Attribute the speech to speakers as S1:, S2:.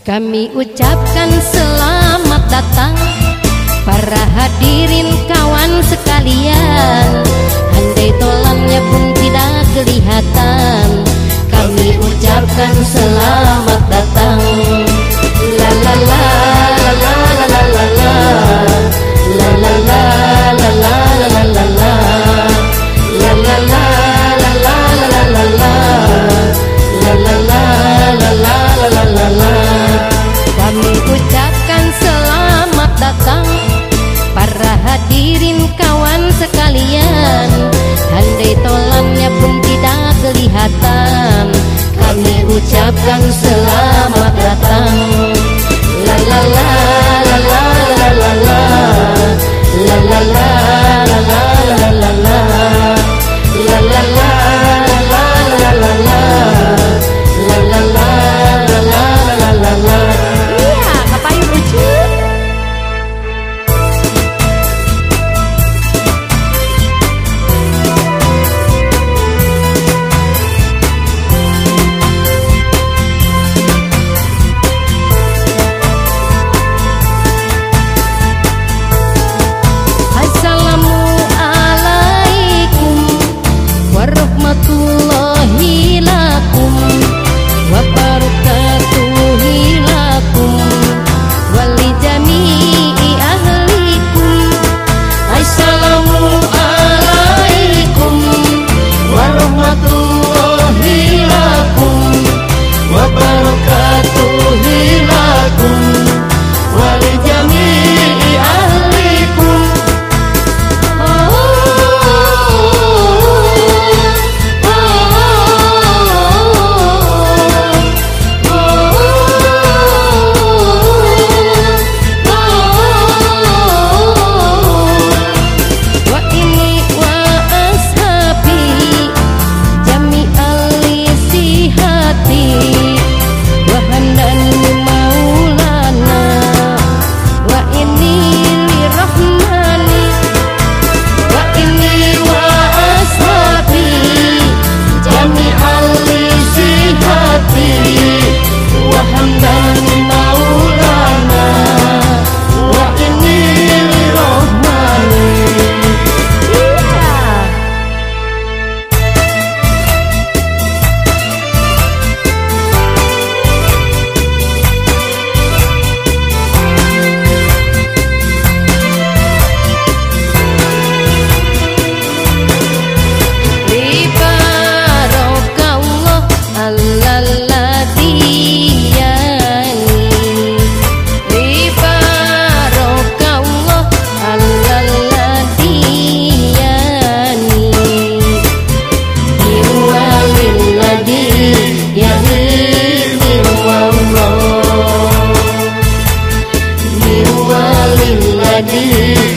S1: Kami ucapkan selamat datang Para hadirin kawan Warahmatullahi 为了你。